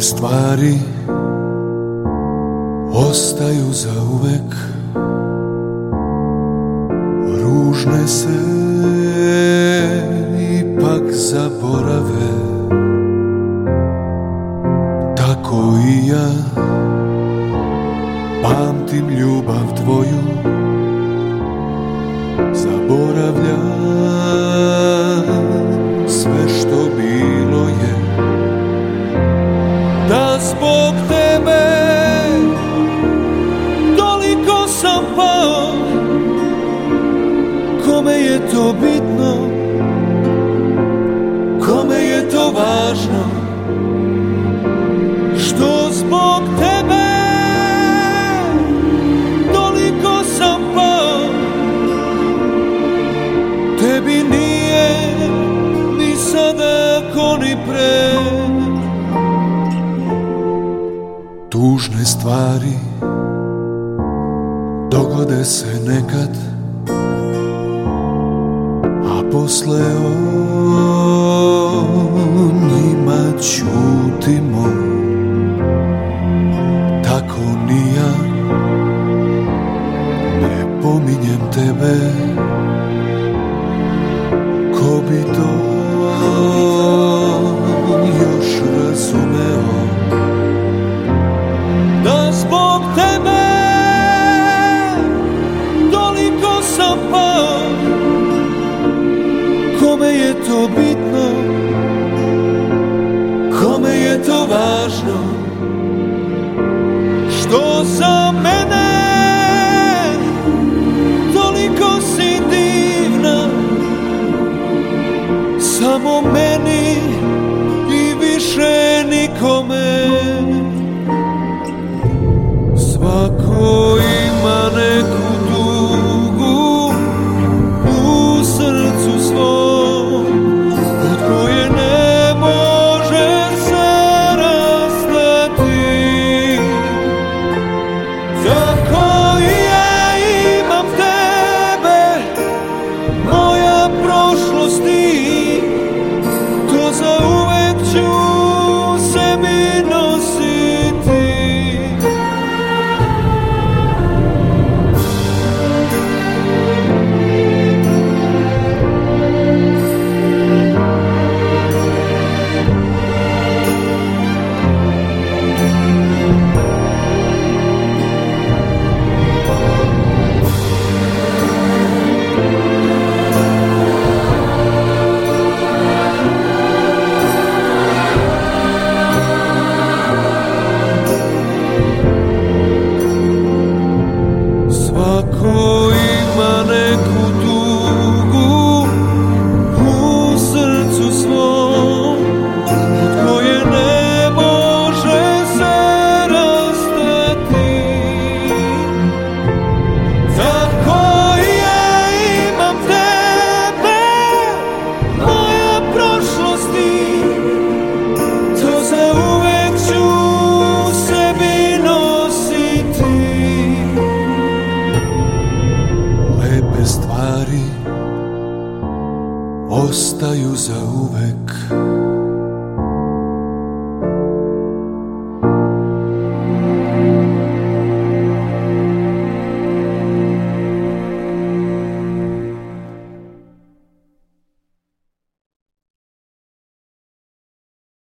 stvari ostaju za uvek Ružne se ipak zaborave. Tako i ja pamtim ljubav tvoju Zaboravljam zbog tebe. Toliko sam pao. Kome je to bitno? Kome je to važno? Što zbog tebe? Toliko sam pao. Tebi nije ni sada ko ni pre Tužne stvari. Dogode se nekad A posle o njima ćutimo. Tako ni ja ne pominjem tebe. Ko bi to zbog tebe. Toliko sam pao. Kome je to bitno? Kome je to važno? Što za mene? Toliko si divna. Samo meni I više nikome ostaju za uvek